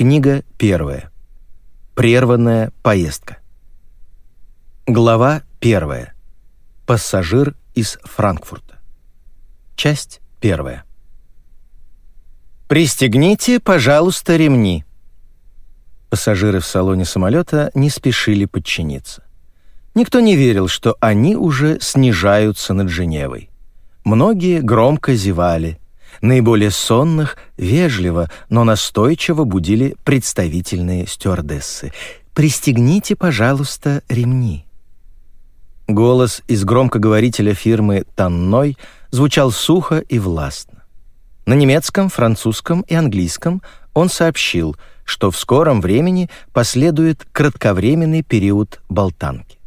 Книга первая. Прерванная поездка. Глава первая. Пассажир из Франкфурта. Часть первая. «Пристегните, пожалуйста, ремни». Пассажиры в салоне самолета не спешили подчиниться. Никто не верил, что они уже снижаются над Женевой. Многие громко зевали, Наиболее сонных вежливо, но настойчиво будили представительные стюардессы. «Пристегните, пожалуйста, ремни». Голос из громкоговорителя фирмы «Танной» звучал сухо и властно. На немецком, французском и английском он сообщил, что в скором времени последует кратковременный период болтанки.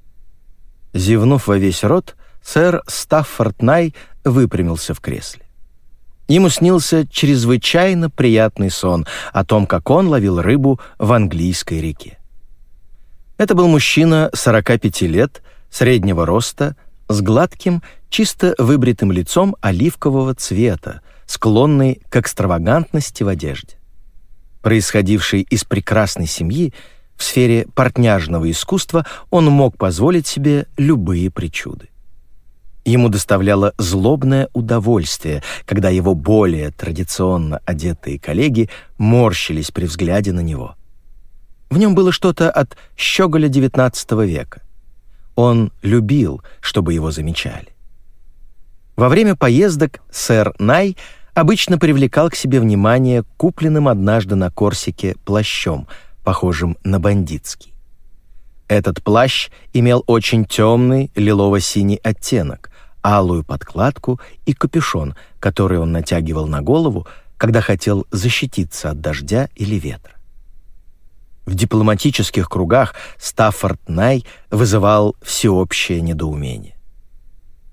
Зевнув во весь рот, сэр Стаффорд Най выпрямился в кресле. Ему снился чрезвычайно приятный сон о том, как он ловил рыбу в английской реке. Это был мужчина 45 лет, среднего роста, с гладким, чисто выбритым лицом оливкового цвета, склонный к экстравагантности в одежде. Происходивший из прекрасной семьи, в сфере портняжного искусства он мог позволить себе любые причуды. Ему доставляло злобное удовольствие, когда его более традиционно одетые коллеги морщились при взгляде на него. В нем было что-то от щеголя XIX века. Он любил, чтобы его замечали. Во время поездок сэр Най обычно привлекал к себе внимание купленным однажды на Корсике плащом, похожим на бандитский. Этот плащ имел очень темный лилово-синий оттенок, алую подкладку и капюшон, который он натягивал на голову, когда хотел защититься от дождя или ветра. В дипломатических кругах Стаффорд Най вызывал всеобщее недоумение.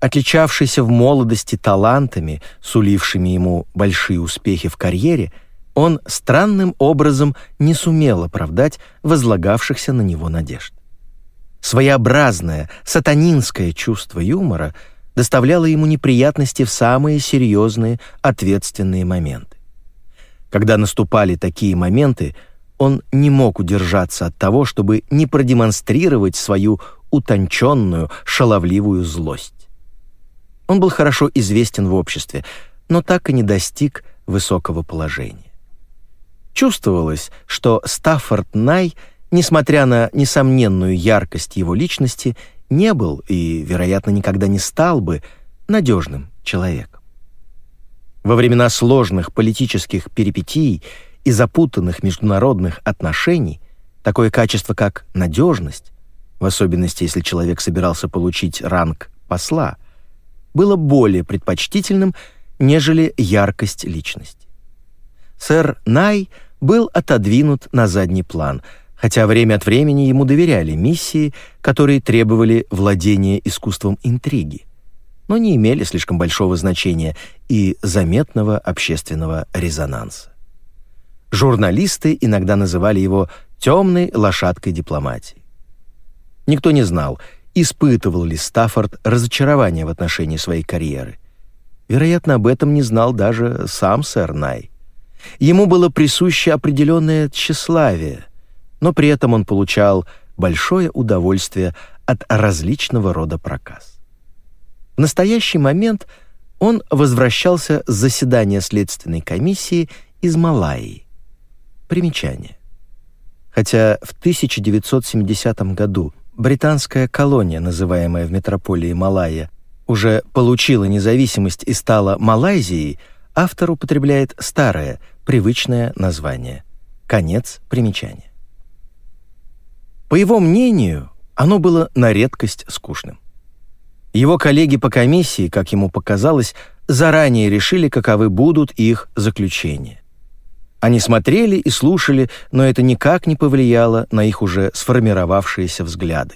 Отличавшийся в молодости талантами, сулившими ему большие успехи в карьере, он странным образом не сумел оправдать возлагавшихся на него надежд. Своеобразное сатанинское чувство юмора — доставляло ему неприятности в самые серьезные, ответственные моменты. Когда наступали такие моменты, он не мог удержаться от того, чтобы не продемонстрировать свою утонченную, шаловливую злость. Он был хорошо известен в обществе, но так и не достиг высокого положения. Чувствовалось, что Стаффорд Най, несмотря на несомненную яркость его личности, не был и, вероятно, никогда не стал бы надежным человеком. Во времена сложных политических перипетий и запутанных международных отношений такое качество, как надежность, в особенности, если человек собирался получить ранг посла, было более предпочтительным, нежели яркость личности. Сэр Най был отодвинут на задний план – хотя время от времени ему доверяли миссии, которые требовали владения искусством интриги, но не имели слишком большого значения и заметного общественного резонанса. Журналисты иногда называли его «темной лошадкой дипломатии». Никто не знал, испытывал ли Стаффорд разочарование в отношении своей карьеры. Вероятно, об этом не знал даже сам сэр Най. Ему было присуще определенное тщеславие – но при этом он получал большое удовольствие от различного рода проказ. В настоящий момент он возвращался с заседания следственной комиссии из Малайи. Примечание. Хотя в 1970 году британская колония, называемая в метрополии Малайя, уже получила независимость и стала Малайзией, автор употребляет старое, привычное название. Конец примечания. По его мнению, оно было на редкость скучным. Его коллеги по комиссии, как ему показалось, заранее решили, каковы будут их заключения. Они смотрели и слушали, но это никак не повлияло на их уже сформировавшиеся взгляды.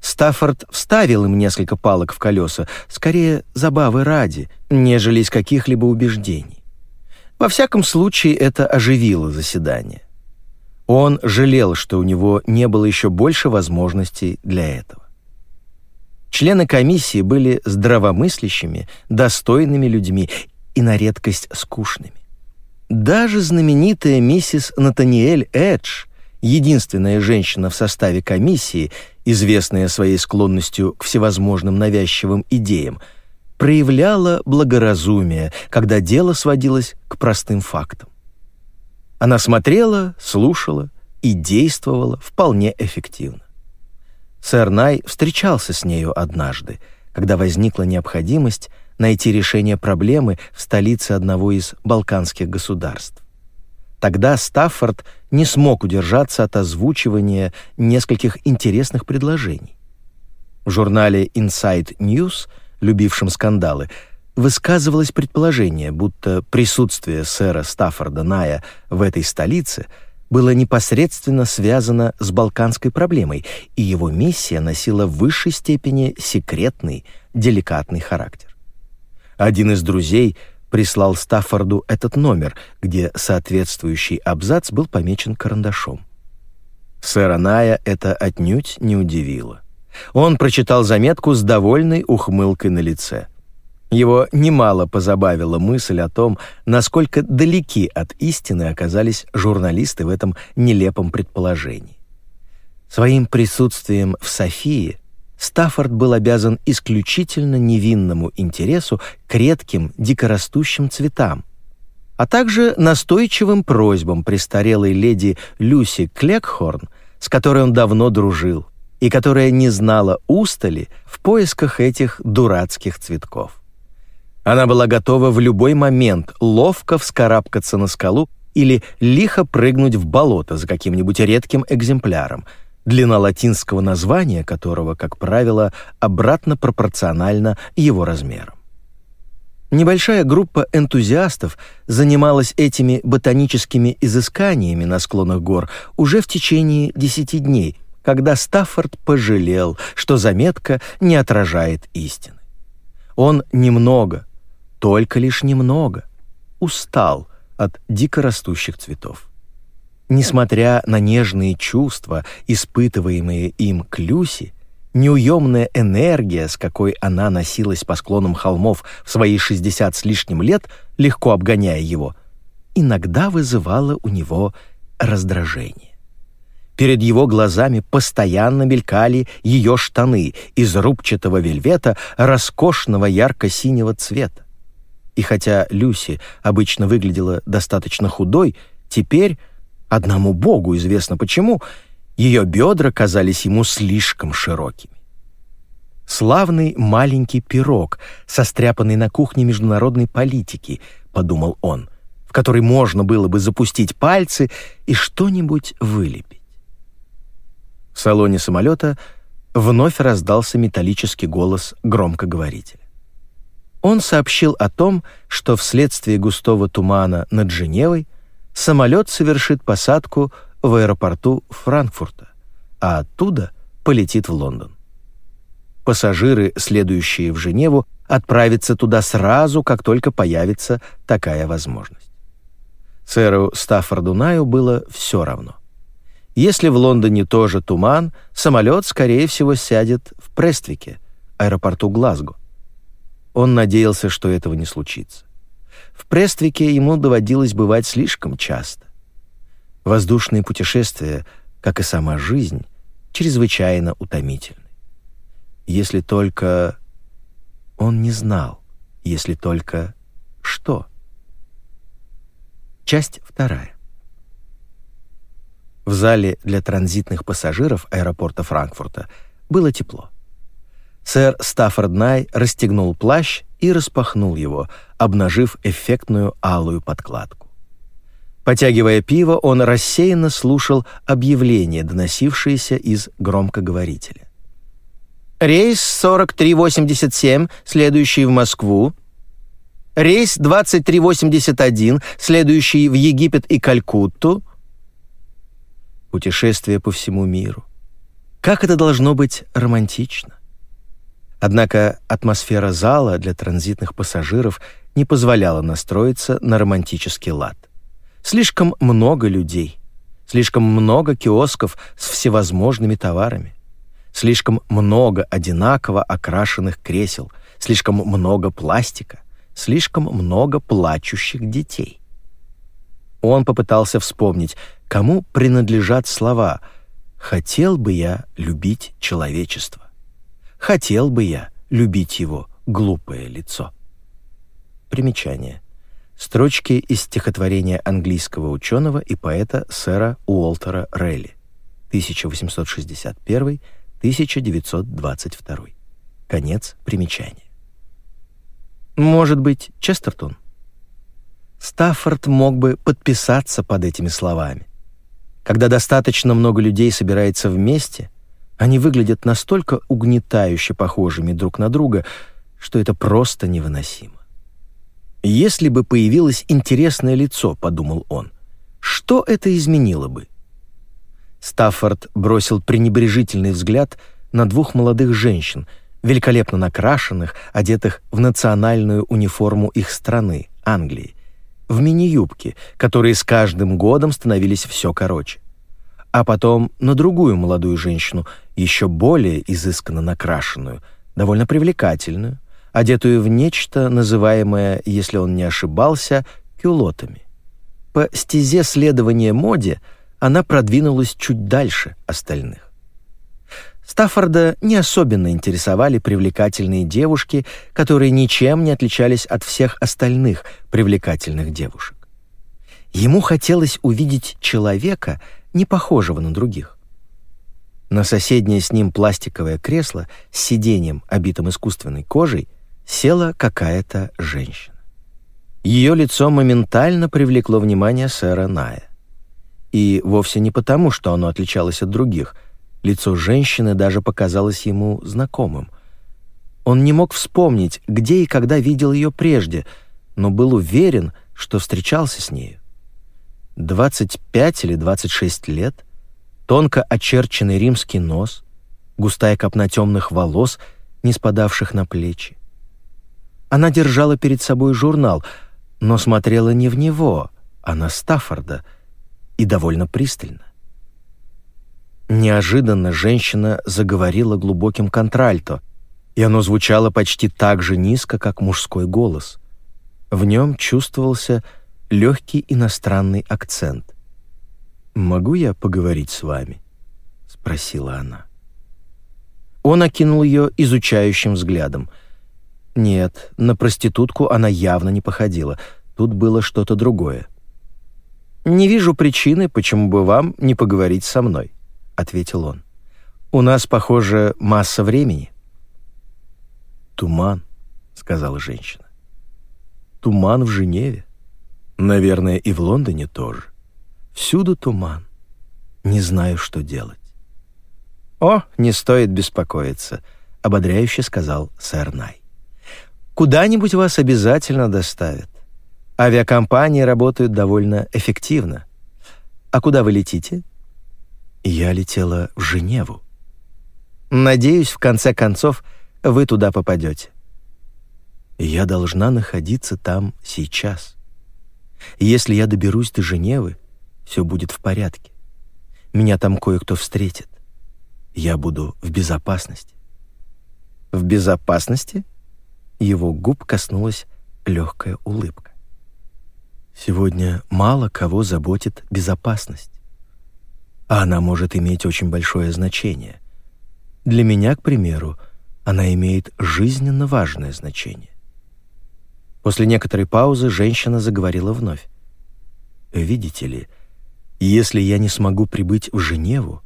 Стаффорд вставил им несколько палок в колеса, скорее забавы ради, нежели из каких-либо убеждений. Во всяком случае, это оживило заседание. Он жалел, что у него не было еще больше возможностей для этого. Члены комиссии были здравомыслящими, достойными людьми и на редкость скучными. Даже знаменитая миссис Натаниэль Эдж, единственная женщина в составе комиссии, известная своей склонностью к всевозможным навязчивым идеям, проявляла благоразумие, когда дело сводилось к простым фактам. Она смотрела, слушала и действовала вполне эффективно. Сэр Най встречался с нею однажды, когда возникла необходимость найти решение проблемы в столице одного из балканских государств. Тогда Стаффорд не смог удержаться от озвучивания нескольких интересных предложений. В журнале Inside News, любившем скандалы, высказывалось предположение, будто присутствие сэра Стаффорда Ная в этой столице было непосредственно связано с балканской проблемой, и его миссия носила в высшей степени секретный, деликатный характер. Один из друзей прислал Стаффорду этот номер, где соответствующий абзац был помечен карандашом. Сэра Ная это отнюдь не удивило. Он прочитал заметку с довольной ухмылкой на лице. Его немало позабавила мысль о том, насколько далеки от истины оказались журналисты в этом нелепом предположении. Своим присутствием в Софии Стаффорд был обязан исключительно невинному интересу к редким дикорастущим цветам, а также настойчивым просьбам престарелой леди Люси Клекхорн, с которой он давно дружил, и которая не знала устали в поисках этих дурацких цветков. Она была готова в любой момент ловко вскарабкаться на скалу или лихо прыгнуть в болото за каким-нибудь редким экземпляром — длина латинского названия которого, как правило, обратно пропорциональна его размерам. Небольшая группа энтузиастов занималась этими ботаническими изысканиями на склонах гор уже в течение десяти дней, когда Стаффорд пожалел, что заметка не отражает истины. Он немного, только лишь немного, устал от дикорастущих цветов. Несмотря на нежные чувства, испытываемые им к Люси, неуемная энергия, с какой она носилась по склонам холмов в свои 60 с лишним лет, легко обгоняя его, иногда вызывала у него раздражение. Перед его глазами постоянно мелькали ее штаны из рубчатого вельвета роскошного ярко-синего цвета. И хотя Люси обычно выглядела достаточно худой, теперь Одному Богу известно почему, ее бедра казались ему слишком широкими. «Славный маленький пирог, состряпанный на кухне международной политики», — подумал он, в который можно было бы запустить пальцы и что-нибудь вылепить. В салоне самолета вновь раздался металлический голос громкоговорителя. Он сообщил о том, что вследствие густого тумана над Женевой самолет совершит посадку в аэропорту Франкфурта, а оттуда полетит в Лондон. Пассажиры, следующие в Женеву, отправятся туда сразу, как только появится такая возможность. Сэру Стаффорду Наю было все равно. Если в Лондоне тоже туман, самолет, скорее всего, сядет в Прествике, аэропорту Глазго. Он надеялся, что этого не случится. В Прествике ему доводилось бывать слишком часто. Воздушные путешествия, как и сама жизнь, чрезвычайно утомительны. Если только... Он не знал, если только... Что? Часть вторая. В зале для транзитных пассажиров аэропорта Франкфурта было тепло. Сэр Стаффорд Най расстегнул плащ и распахнул его, обнажив эффектную алую подкладку. Потягивая пиво, он рассеянно слушал объявления, доносившиеся из громкоговорителя. «Рейс 4387, следующий в Москву. Рейс 2381, следующий в Египет и Калькутту. Путешествие по всему миру. Как это должно быть романтично. Однако атмосфера зала для транзитных пассажиров не позволяла настроиться на романтический лад. Слишком много людей, слишком много киосков с всевозможными товарами, слишком много одинаково окрашенных кресел, слишком много пластика, слишком много плачущих детей. Он попытался вспомнить, кому принадлежат слова «хотел бы я любить человечество». «Хотел бы я любить его глупое лицо». Примечание. Строчки из стихотворения английского ученого и поэта сэра Уолтера Релли 1861-1922. Конец примечания. Может быть, Честертон? Стаффорд мог бы подписаться под этими словами. Когда достаточно много людей собирается вместе, они выглядят настолько угнетающе похожими друг на друга, что это просто невыносимо. «Если бы появилось интересное лицо», — подумал он, — «что это изменило бы?» Стаффорд бросил пренебрежительный взгляд на двух молодых женщин, великолепно накрашенных, одетых в национальную униформу их страны, Англии, в мини-юбки, которые с каждым годом становились все короче. А потом на другую молодую женщину, еще более изысканно накрашенную, довольно привлекательную, одетую в нечто, называемое, если он не ошибался, кюлотами. По стезе следования моде она продвинулась чуть дальше остальных. Стаффорда не особенно интересовали привлекательные девушки, которые ничем не отличались от всех остальных привлекательных девушек. Ему хотелось увидеть человека, не похожего на других. На соседнее с ним пластиковое кресло с сиденьем, обитым искусственной кожей, села какая-то женщина. Ее лицо моментально привлекло внимание сэра Ная. И вовсе не потому, что оно отличалось от других — Лицо женщины даже показалось ему знакомым. Он не мог вспомнить, где и когда видел ее прежде, но был уверен, что встречался с нею. 25 или 26 лет, тонко очерченный римский нос, густая копна темных волос, не спадавших на плечи. Она держала перед собой журнал, но смотрела не в него, а на Стаффорда, и довольно пристально. Неожиданно женщина заговорила глубоким контральто, и оно звучало почти так же низко, как мужской голос. В нем чувствовался легкий иностранный акцент. «Могу я поговорить с вами?» — спросила она. Он окинул ее изучающим взглядом. Нет, на проститутку она явно не походила. Тут было что-то другое. «Не вижу причины, почему бы вам не поговорить со мной» ответил он. «У нас, похоже, масса времени». «Туман», — сказала женщина. «Туман в Женеве. Наверное, и в Лондоне тоже. Всюду туман. Не знаю, что делать». «О, не стоит беспокоиться», — ободряюще сказал сэр Най. «Куда-нибудь вас обязательно доставят. Авиакомпании работают довольно эффективно. А куда вы летите?» Я летела в Женеву. Надеюсь, в конце концов, вы туда попадете. Я должна находиться там сейчас. Если я доберусь до Женевы, все будет в порядке. Меня там кое-кто встретит. Я буду в безопасности. В безопасности? Его губ коснулась легкая улыбка. Сегодня мало кого заботит безопасность а она может иметь очень большое значение. Для меня, к примеру, она имеет жизненно важное значение. После некоторой паузы женщина заговорила вновь. «Видите ли, если я не смогу прибыть в Женеву,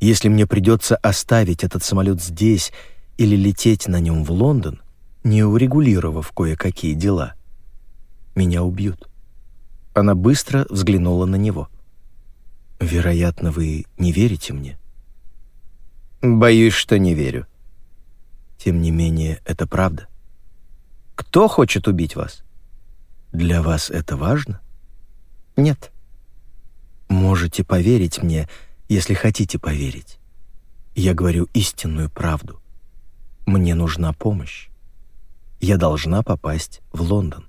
если мне придется оставить этот самолет здесь или лететь на нем в Лондон, не урегулировав кое-какие дела, меня убьют». Она быстро взглянула на него. Вероятно, вы не верите мне? Боюсь, что не верю. Тем не менее, это правда. Кто хочет убить вас? Для вас это важно? Нет. Можете поверить мне, если хотите поверить. Я говорю истинную правду. Мне нужна помощь. Я должна попасть в Лондон.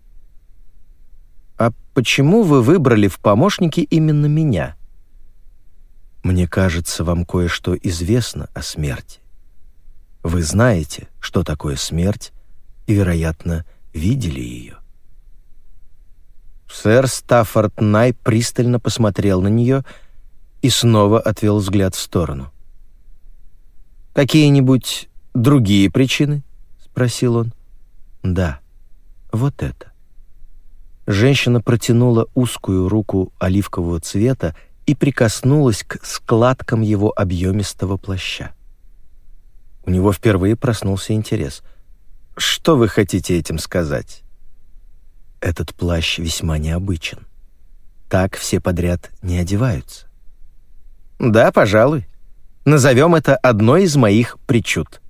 А почему вы выбрали в помощники именно меня? Мне кажется, вам кое-что известно о смерти. Вы знаете, что такое смерть, и, вероятно, видели ее. Сэр Стаффорд Най пристально посмотрел на нее и снова отвел взгляд в сторону. «Какие-нибудь другие причины?» — спросил он. «Да, вот это». Женщина протянула узкую руку оливкового цвета и прикоснулась к складкам его объемистого плаща. У него впервые проснулся интерес. «Что вы хотите этим сказать?» «Этот плащ весьма необычен. Так все подряд не одеваются». «Да, пожалуй. Назовем это одной из моих причуд».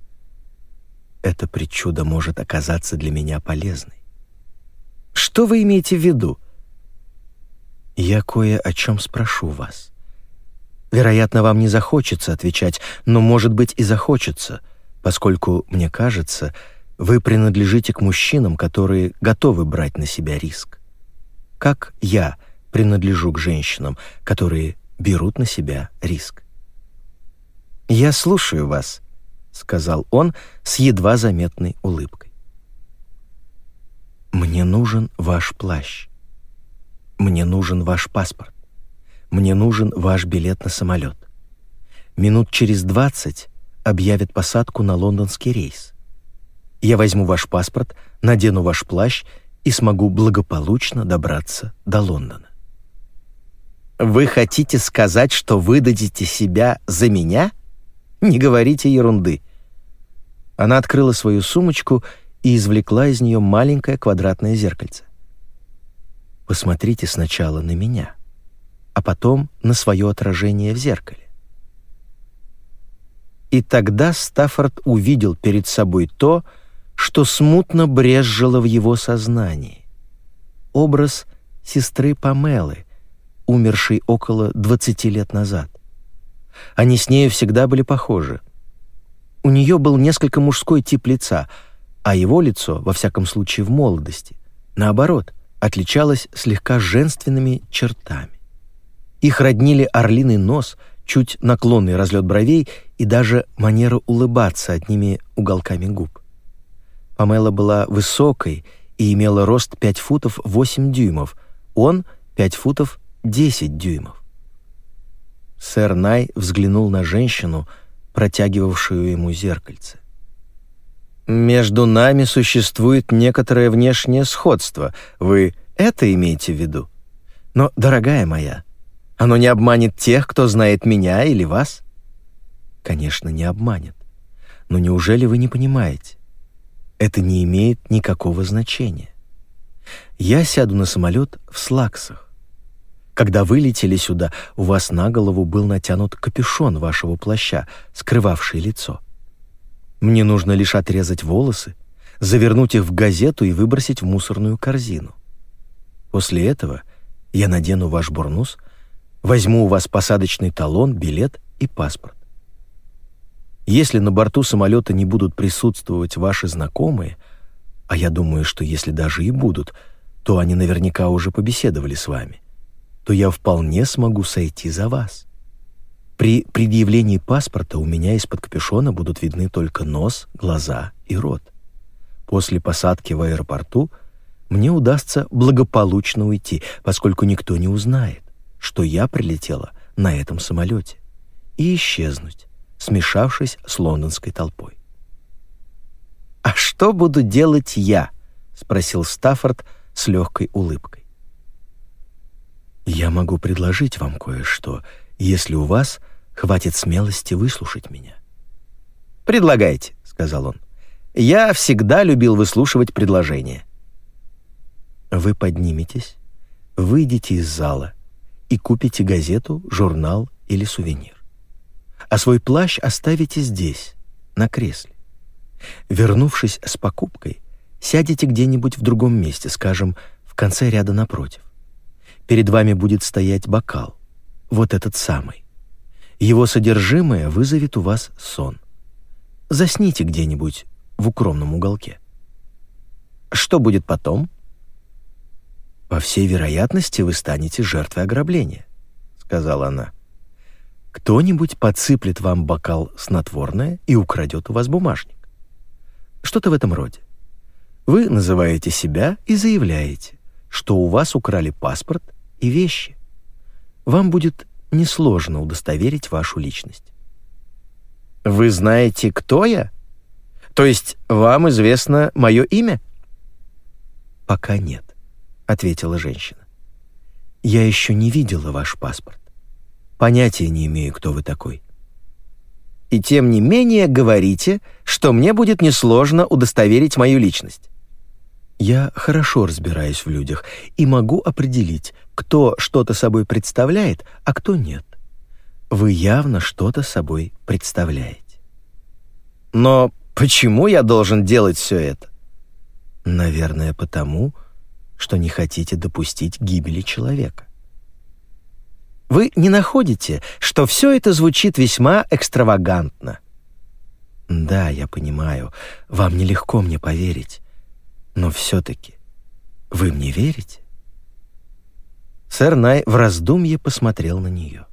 «Эта причуда может оказаться для меня полезной. Что вы имеете в виду? Я кое о чем спрошу вас. Вероятно, вам не захочется отвечать, но, может быть, и захочется, поскольку, мне кажется, вы принадлежите к мужчинам, которые готовы брать на себя риск. Как я принадлежу к женщинам, которые берут на себя риск. «Я слушаю вас», — сказал он с едва заметной улыбкой. Мне нужен ваш плащ. Мне нужен ваш паспорт. Мне нужен ваш билет на самолет. Минут через двадцать объявят посадку на лондонский рейс. Я возьму ваш паспорт, надену ваш плащ и смогу благополучно добраться до Лондона. Вы хотите сказать, что выдадите себя за меня? Не говорите ерунды. Она открыла свою сумочку и извлекла из нее маленькое квадратное зеркальце. «Посмотрите сначала на меня, а потом на свое отражение в зеркале». И тогда Стаффорд увидел перед собой то, что смутно брезжило в его сознании. Образ сестры Памелы, умершей около 20 лет назад. Они с нею всегда были похожи. У нее был несколько мужской тип лица — а его лицо, во всяком случае в молодости, наоборот, отличалось слегка женственными чертами. Их роднили орлиный нос, чуть наклонный разлет бровей и даже манера улыбаться одними уголками губ. Памела была высокой и имела рост 5 футов 8 дюймов, он — 5 футов 10 дюймов. Сэр Най взглянул на женщину, протягивавшую ему зеркальце. Между нами существует некоторое внешнее сходство. Вы это имеете в виду? Но, дорогая моя, оно не обманет тех, кто знает меня или вас? Конечно, не обманет. Но неужели вы не понимаете? Это не имеет никакого значения. Я сяду на самолет в слаксах. Когда вы летели сюда, у вас на голову был натянут капюшон вашего плаща, скрывавший лицо. Мне нужно лишь отрезать волосы, завернуть их в газету и выбросить в мусорную корзину. После этого я надену ваш бурнус, возьму у вас посадочный талон, билет и паспорт. Если на борту самолета не будут присутствовать ваши знакомые, а я думаю, что если даже и будут, то они наверняка уже побеседовали с вами, то я вполне смогу сойти за вас. При предъявлении паспорта у меня из-под капюшона будут видны только нос, глаза и рот. После посадки в аэропорту мне удастся благополучно уйти, поскольку никто не узнает, что я прилетела на этом самолете, и исчезнуть, смешавшись с лондонской толпой. «А что буду делать я?» — спросил Стаффорд с легкой улыбкой. «Я могу предложить вам кое-что, если у вас хватит смелости выслушать меня». «Предлагайте», — сказал он. «Я всегда любил выслушивать предложения». Вы подниметесь, выйдете из зала и купите газету, журнал или сувенир. А свой плащ оставите здесь, на кресле. Вернувшись с покупкой, сядете где-нибудь в другом месте, скажем, в конце ряда напротив. Перед вами будет стоять бокал, вот этот самый. Его содержимое вызовет у вас сон. Засните где-нибудь в укромном уголке. Что будет потом? По всей вероятности, вы станете жертвой ограбления, сказала она. Кто-нибудь подсыплет вам бокал снотворное и украдет у вас бумажник. Что-то в этом роде. Вы называете себя и заявляете, что у вас украли паспорт и вещи. Вам будет несложно удостоверить вашу личность. Вы знаете, кто я? То есть вам известно мое имя? Пока нет, ответила женщина. Я еще не видела ваш паспорт. Понятия не имею, кто вы такой. И тем не менее говорите, что мне будет несложно удостоверить мою личность. Я хорошо разбираюсь в людях и могу определить, кто что-то собой представляет, а кто нет. Вы явно что-то собой представляете. Но почему я должен делать все это? Наверное, потому, что не хотите допустить гибели человека. Вы не находите, что все это звучит весьма экстравагантно? Да, я понимаю, вам нелегко мне поверить. Но все-таки вы мне верите? Сэр Най в раздумье посмотрел на нее.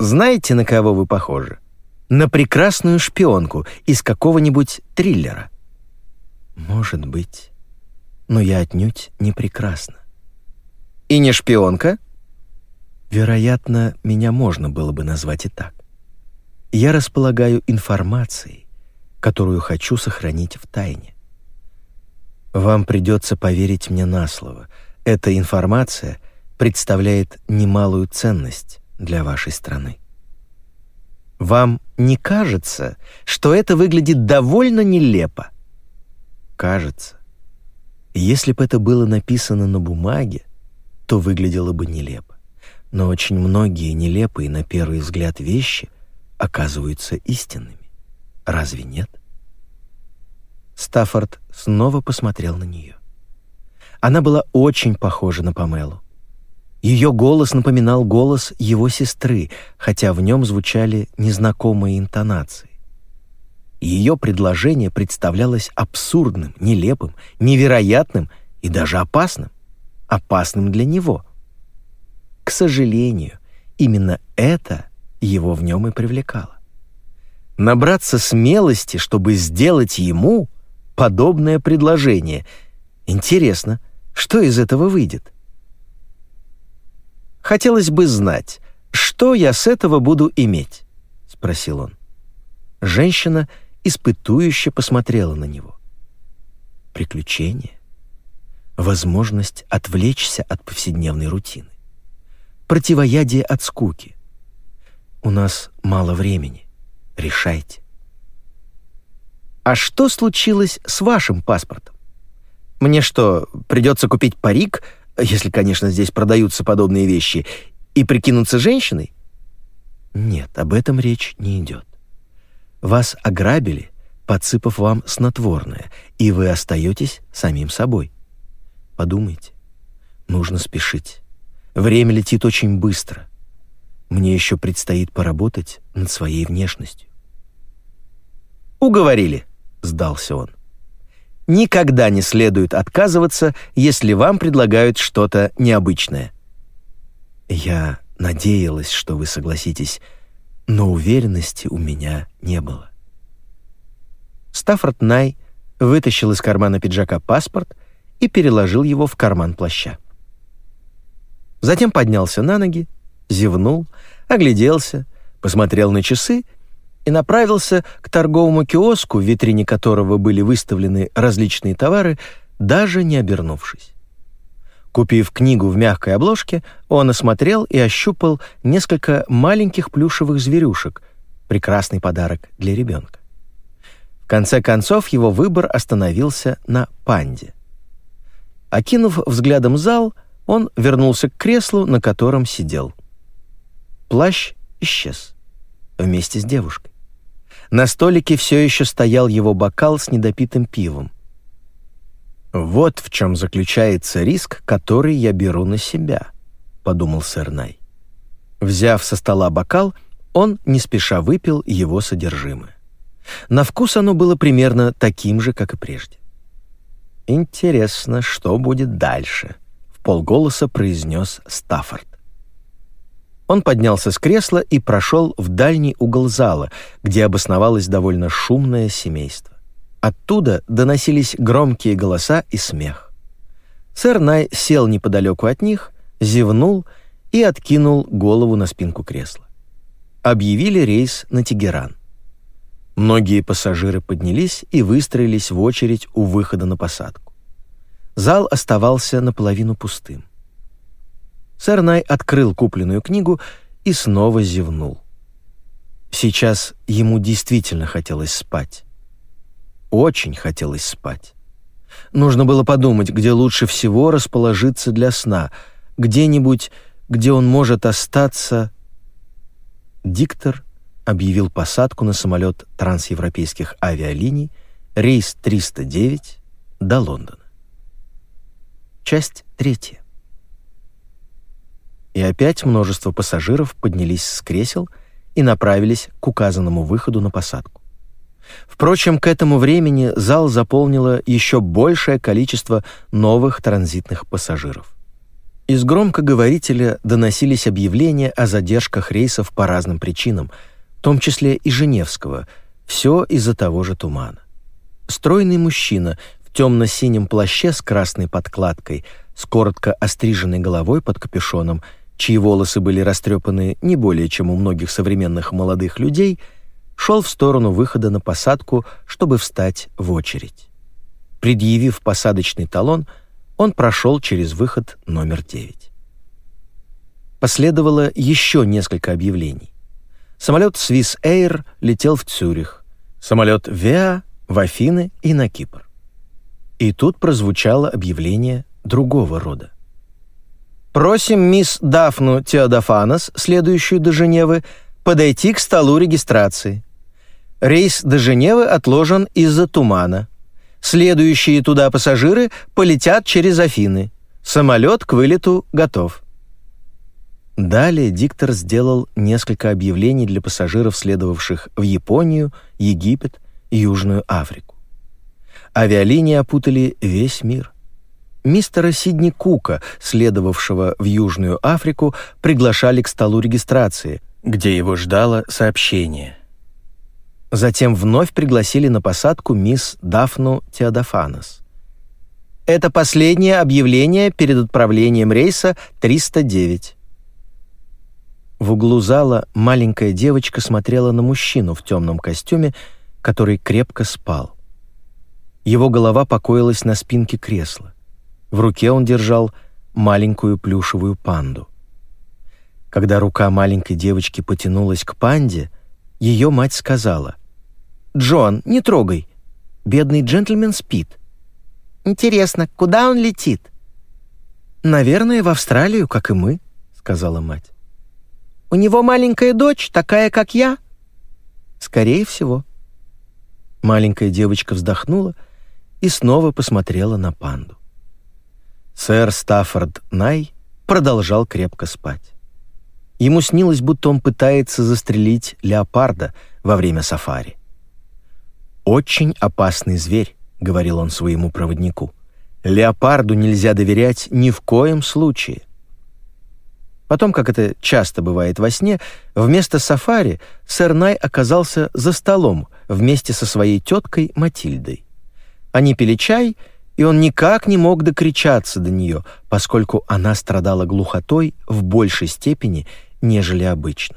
«Знаете, на кого вы похожи? На прекрасную шпионку из какого-нибудь триллера». «Может быть, но я отнюдь не прекрасна». «И не шпионка?» «Вероятно, меня можно было бы назвать и так. Я располагаю информацией, которую хочу сохранить в тайне. Вам придется поверить мне на слово. Эта информация представляет немалую ценность для вашей страны. Вам не кажется, что это выглядит довольно нелепо? Кажется. Если бы это было написано на бумаге, то выглядело бы нелепо. Но очень многие нелепые на первый взгляд вещи оказываются истинными. Разве нет? Стаффорд снова посмотрел на нее. Она была очень похожа на Памелу. Ее голос напоминал голос его сестры, хотя в нем звучали незнакомые интонации. Ее предложение представлялось абсурдным, нелепым, невероятным и даже опасным. Опасным для него. К сожалению, именно это его в нем и привлекало. Набраться смелости, чтобы сделать ему подобное предложение. Интересно, что из этого выйдет? Хотелось бы знать, что я с этого буду иметь, спросил он. Женщина испытующе посмотрела на него. Приключение, возможность отвлечься от повседневной рутины, противоядие от скуки. У нас мало времени. Решайте. «А что случилось с вашим паспортом? Мне что, придется купить парик, если, конечно, здесь продаются подобные вещи, и прикинуться женщиной?» «Нет, об этом речь не идет. Вас ограбили, подсыпав вам снотворное, и вы остаетесь самим собой. Подумайте, нужно спешить. Время летит очень быстро. Мне еще предстоит поработать над своей внешностью. Уговорили. — сдался он. «Никогда не следует отказываться, если вам предлагают что-то необычное». «Я надеялась, что вы согласитесь, но уверенности у меня не было». Стаффорд Най вытащил из кармана пиджака паспорт и переложил его в карман плаща. Затем поднялся на ноги, зевнул, огляделся, посмотрел на часы и направился к торговому киоску, в витрине которого были выставлены различные товары, даже не обернувшись. Купив книгу в мягкой обложке, он осмотрел и ощупал несколько маленьких плюшевых зверюшек, прекрасный подарок для ребенка. В конце концов его выбор остановился на панде. Окинув взглядом зал, он вернулся к креслу, на котором сидел. Плащ исчез вместе с девушкой. На столике все еще стоял его бокал с недопитым пивом. «Вот в чем заключается риск, который я беру на себя», — подумал сэр Най. Взяв со стола бокал, он не спеша выпил его содержимое. На вкус оно было примерно таким же, как и прежде. «Интересно, что будет дальше», — в полголоса произнес Стаффорд. Он поднялся с кресла и прошел в дальний угол зала, где обосновалось довольно шумное семейство. Оттуда доносились громкие голоса и смех. Сэр Най сел неподалеку от них, зевнул и откинул голову на спинку кресла. Объявили рейс на Тегеран. Многие пассажиры поднялись и выстроились в очередь у выхода на посадку. Зал оставался наполовину пустым. Сэр Най открыл купленную книгу и снова зевнул. Сейчас ему действительно хотелось спать. Очень хотелось спать. Нужно было подумать, где лучше всего расположиться для сна, где-нибудь, где он может остаться. Диктор объявил посадку на самолет трансевропейских авиалиний рейс 309 до Лондона. Часть третья. И опять множество пассажиров поднялись с кресел и направились к указанному выходу на посадку. Впрочем, к этому времени зал заполнило еще большее количество новых транзитных пассажиров. Из громкоговорителя доносились объявления о задержках рейсов по разным причинам, в том числе и Женевского, все из-за того же тумана. Стройный мужчина темно-синем плаще с красной подкладкой, с коротко остриженной головой под капюшоном, чьи волосы были растрепаны не более чем у многих современных молодых людей – шел в сторону выхода на посадку, чтобы встать в очередь. Предъявив посадочный талон, он прошел через выход номер 9. Последовало еще несколько объявлений. Самолет Swiss Air летел в Цюрих, самолет Веа в Афины и на Кипр. И тут прозвучало объявление другого рода. «Просим мисс Дафну Теодофанос, следующую до Женевы, подойти к столу регистрации. Рейс до Женевы отложен из-за тумана. Следующие туда пассажиры полетят через Афины. Самолет к вылету готов. Далее диктор сделал несколько объявлений для пассажиров, следовавших в Японию, Египет и Южную Африку. Авиалинии опутали весь мир. Мистера Сидни Кука, следовавшего в Южную Африку, приглашали к столу регистрации, где его ждало сообщение. Затем вновь пригласили на посадку мисс Дафну Теодофанос. Это последнее объявление перед отправлением рейса 309. В углу зала маленькая девочка смотрела на мужчину в темном костюме, который крепко спал. Его голова покоилась на спинке кресла. В руке он держал маленькую плюшевую панду. Когда рука маленькой девочки потянулась к панде, ее мать сказала, «Джон, не трогай. Бедный джентльмен спит». «Интересно, куда он летит?» «Наверное, в Австралию, как и мы», — сказала мать. «У него маленькая дочь, такая, как я?» «Скорее всего». Маленькая девочка вздохнула и снова посмотрела на панду. Сэр Стаффорд Най продолжал крепко спать. Ему снилось, будто он пытается застрелить леопарда во время сафари. «Очень опасный зверь», — говорил он своему проводнику. «Леопарду нельзя доверять ни в коем случае». Потом, как это часто бывает во сне, вместо сафари сэр Най оказался за столом вместе со своей теткой Матильдой. Они пили чай, и он никак не мог докричаться до нее, поскольку она страдала глухотой в большей степени, нежели обычно.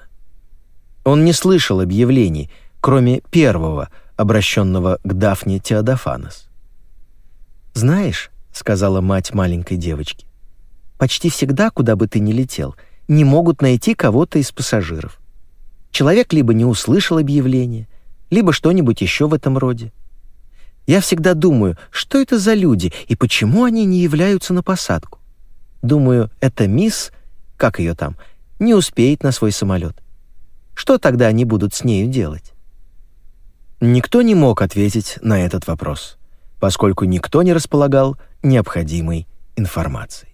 Он не слышал объявлений, кроме первого, обращенного к Дафне Теодофанос. «Знаешь», — сказала мать маленькой девочки, «почти всегда, куда бы ты ни летел, не могут найти кого-то из пассажиров. Человек либо не услышал объявление, либо что-нибудь еще в этом роде. Я всегда думаю, что это за люди и почему они не являются на посадку. Думаю, эта мисс, как ее там, — не успеет на свой самолет. Что тогда они будут с нею делать? Никто не мог ответить на этот вопрос, поскольку никто не располагал необходимой информацией.